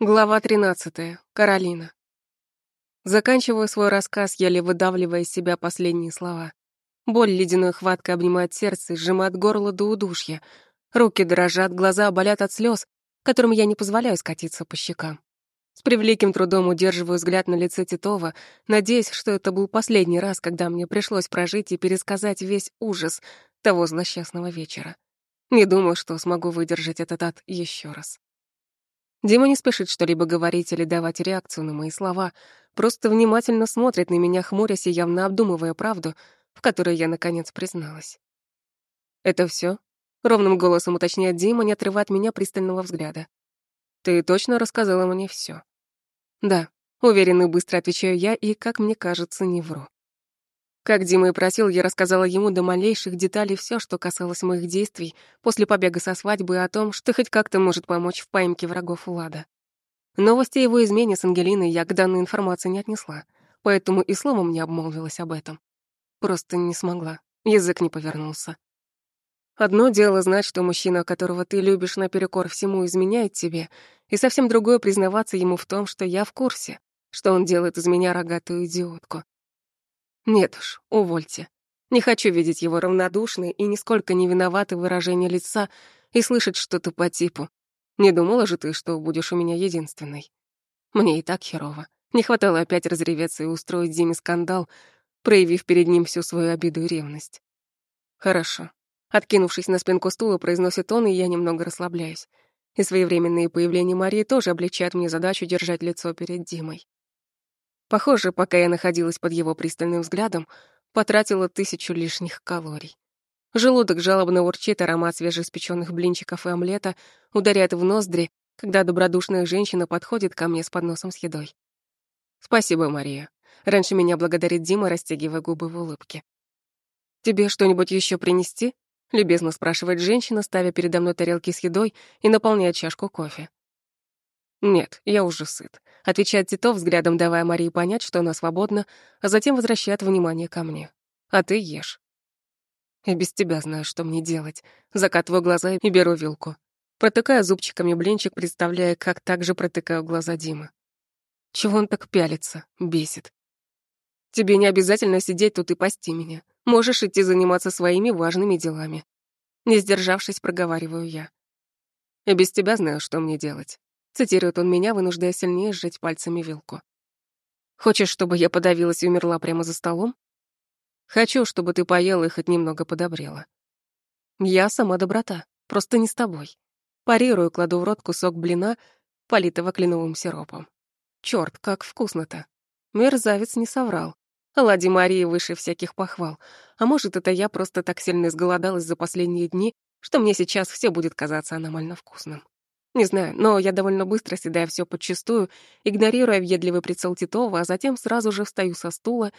Глава 13. Каролина. Заканчиваю свой рассказ, еле выдавливая из себя последние слова. Боль ледяной хваткой обнимает сердце сжимает горло до удушья. Руки дрожат, глаза болят от слез, которым я не позволяю скатиться по щекам. С превеликим трудом удерживаю взгляд на лице Титова, надеясь, что это был последний раз, когда мне пришлось прожить и пересказать весь ужас того злосчастного вечера. Не думаю, что смогу выдержать этот ад еще раз. Дима не спешит что-либо говорить или давать реакцию на мои слова, просто внимательно смотрит на меня, хмурясь и явно обдумывая правду, в которой я, наконец, призналась. «Это все? ровным голосом уточняет Дима, не отрывая от меня пристального взгляда. «Ты точно рассказала мне все. «Да», — уверенно и быстро отвечаю я, и, как мне кажется, не вру. Как Дима и просил, я рассказала ему до малейших деталей все, что касалось моих действий после побега со свадьбы о том, что хоть как-то может помочь в поимке врагов Влада. Новости о его измене с Ангелиной я к данной информации не отнесла, поэтому и словом не обмолвилась об этом. Просто не смогла, язык не повернулся. Одно дело знать, что мужчина, которого ты любишь наперекор всему, изменяет тебе, и совсем другое признаваться ему в том, что я в курсе, что он делает из меня рогатую идиотку. Нет уж, увольте. Не хочу видеть его равнодушное и нисколько не виноватое выражение лица и слышать что-то по типу. Не думала же ты, что будешь у меня единственной. Мне и так херово. Не хватало опять разреветься и устроить Диме скандал, проявив перед ним всю свою обиду и ревность. Хорошо. Откинувшись на спинку стула, произносит он, и я немного расслабляюсь. И своевременные появления Марии тоже облегчают мне задачу держать лицо перед Димой. Похоже, пока я находилась под его пристальным взглядом, потратила тысячу лишних калорий. Желудок жалобно урчит, аромат свежеиспечённых блинчиков и омлета ударяет в ноздри, когда добродушная женщина подходит ко мне с подносом с едой. «Спасибо, Мария». Раньше меня благодарит Дима, растягивая губы в улыбке. «Тебе что-нибудь ещё принести?» — любезно спрашивает женщина, ставя передо мной тарелки с едой и наполняя чашку кофе. «Нет, я уже сыт», — отвечает Титов, взглядом давая Марии понять, что она свободна, а затем возвращает внимание ко мне. «А ты ешь». «И без тебя знаю, что мне делать». Закатываю глаза и беру вилку. Протыкаю зубчиками блинчик, представляя, как так же протыкаю глаза Димы. Чего он так пялится? Бесит. Тебе не обязательно сидеть тут и пасти меня. Можешь идти заниматься своими важными делами. Не сдержавшись, проговариваю я. И без тебя знаю, что мне делать. Цитирует он меня, вынуждая сильнее сжать пальцами вилку. «Хочешь, чтобы я подавилась и умерла прямо за столом?» «Хочу, чтобы ты поела и хоть немного подобрела». «Я сама доброта, просто не с тобой». Парирую, кладу в рот кусок блина, политого кленовым сиропом. Чёрт, как вкусно-то. Мерзавец не соврал. Лади Марии выше всяких похвал. А может, это я просто так сильно изголодалась за последние дни, что мне сейчас все будет казаться аномально вкусным. Не знаю, но я довольно быстро съедаю все подчистую, игнорируя въедливый прицел Титова, а затем сразу же встаю со стула,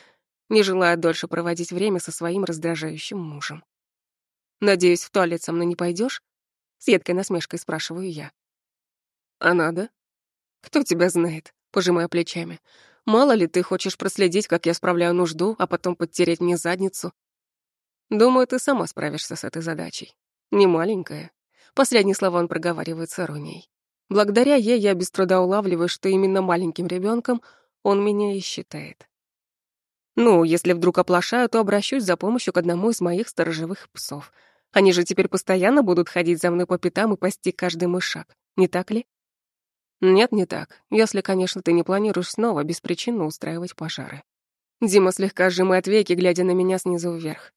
не желая дольше проводить время со своим раздражающим мужем. «Надеюсь, в туалет со мной не пойдешь? С едкой насмешкой спрашиваю я. «А надо?» «Кто тебя знает?» — пожимая плечами. «Мало ли ты хочешь проследить, как я справляю нужду, а потом подтереть мне задницу?» «Думаю, ты сама справишься с этой задачей. Не маленькая, Последние слова он проговаривает с иронией. Благодаря ей я без труда улавливаю, что именно маленьким ребенком он меня и считает. Ну, если вдруг оплошаю, то обращусь за помощью к одному из моих сторожевых псов. Они же теперь постоянно будут ходить за мной по пятам и пасти каждый мой шаг, не так ли? Нет, не так. Если, конечно, ты не планируешь снова беспричинно устраивать пожары. Дима слегка сжимает веки, глядя на меня снизу вверх.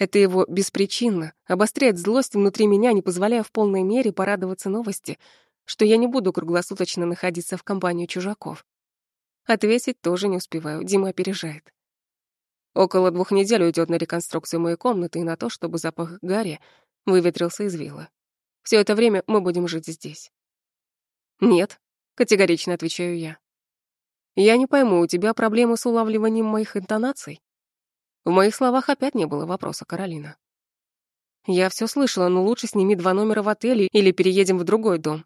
Это его беспричинно обостряет злость внутри меня, не позволяя в полной мере порадоваться новости, что я не буду круглосуточно находиться в компании чужаков. Ответить тоже не успеваю, Дима опережает. Около двух недель уйдет на реконструкцию моей комнаты и на то, чтобы запах гари выветрился из вилла. Все это время мы будем жить здесь. Нет, категорично отвечаю я. Я не пойму, у тебя проблемы с улавливанием моих интонаций? В моих словах опять не было вопроса, Каролина. Я все слышала, но лучше сними два номера в отеле или переедем в другой дом.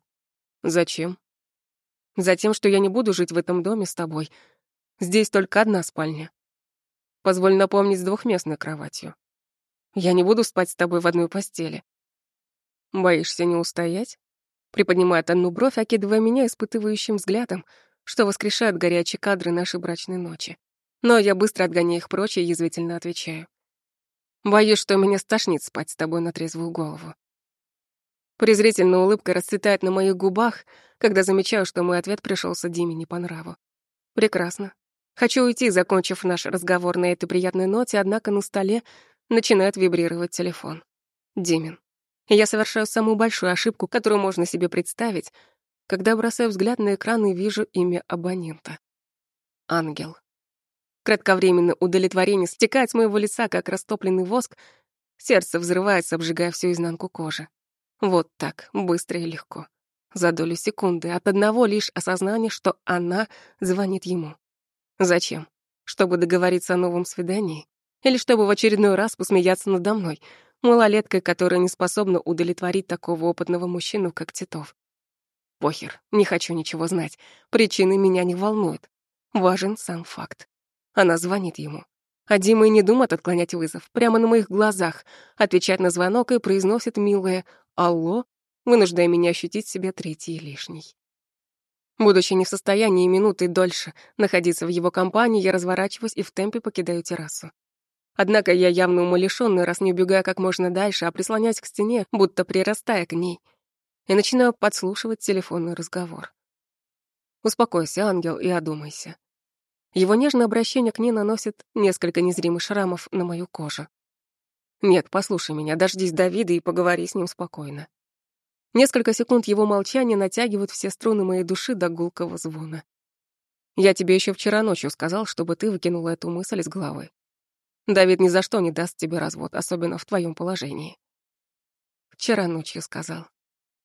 Зачем? Затем, что я не буду жить в этом доме с тобой. Здесь только одна спальня. Позволь напомнить с двухместной кроватью. Я не буду спать с тобой в одной постели. Боишься не устоять? Приподнимает одну бровь, окидывая меня испытывающим взглядом, что воскрешает горячие кадры нашей брачной ночи. Но я быстро отгоняю их прочь и язвительно отвечаю. Боюсь, что меня стошнит спать с тобой на трезвую голову. Презрительная улыбка расцветает на моих губах, когда замечаю, что мой ответ пришелся Диме не по нраву. Прекрасно. Хочу уйти, закончив наш разговор на этой приятной ноте, однако на столе начинает вибрировать телефон. Димин. Я совершаю самую большую ошибку, которую можно себе представить, когда бросаю взгляд на экран и вижу имя абонента. Ангел. Кратковременное удовлетворение стекает с моего лица, как растопленный воск, сердце взрывается, обжигая всю изнанку кожи. Вот так, быстро и легко. За долю секунды от одного лишь осознания, что она звонит ему. Зачем? Чтобы договориться о новом свидании? Или чтобы в очередной раз посмеяться надо мной, малолеткой, которая не способна удовлетворить такого опытного мужчину, как Титов? Похер, не хочу ничего знать. Причины меня не волнуют. Важен сам факт. Она звонит ему. А Дима и не думает отклонять вызов. Прямо на моих глазах. Отвечает на звонок и произносит милое «Алло», вынуждая меня ощутить себя третьей лишней. Будучи не в состоянии минуты дольше находиться в его компании, я разворачиваюсь и в темпе покидаю террасу. Однако я явно умалишённый, раз не убегая как можно дальше, а прислоняясь к стене, будто прирастая к ней, и начинаю подслушивать телефонный разговор. Успокойся, ангел, и одумайся. Его нежное обращение к ней наносит несколько незримых шрамов на мою кожу. Нет, послушай меня, дождись Давида и поговори с ним спокойно. Несколько секунд его молчания натягивают все струны моей души до гулкого звона. Я тебе еще вчера ночью сказал, чтобы ты выкинула эту мысль из головы. Давид ни за что не даст тебе развод, особенно в твоем положении. Вчера ночью сказал.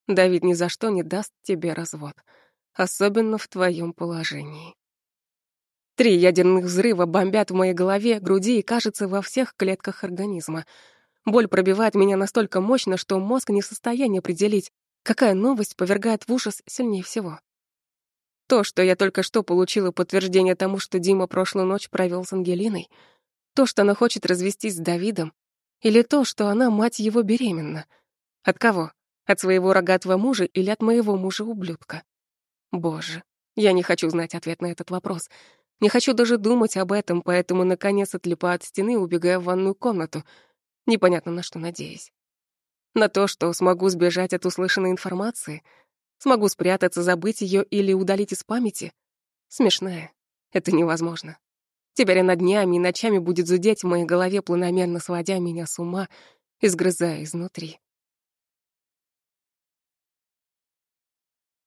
Давид ни за что не даст тебе развод, особенно в твоем положении. Три ядерных взрыва бомбят в моей голове, груди и, кажется, во всех клетках организма. Боль пробивает меня настолько мощно, что мозг не в состоянии определить, какая новость повергает в ужас сильнее всего. То, что я только что получила подтверждение тому, что Дима прошлую ночь провел с Ангелиной, то, что она хочет развестись с Давидом, или то, что она, мать его, беременна. От кого? От своего рогатого мужа или от моего мужа-ублюдка? Боже, я не хочу знать ответ на этот вопрос — не хочу даже думать об этом, поэтому, наконец, отлипаю от стены и убегаю в ванную комнату, непонятно на что надеясь. На то, что смогу сбежать от услышанной информации, смогу спрятаться, забыть ее или удалить из памяти. Смешная. Это невозможно. Теперь она днями и ночами будет зудеть в моей голове, планомерно сводя меня с ума и сгрызая изнутри.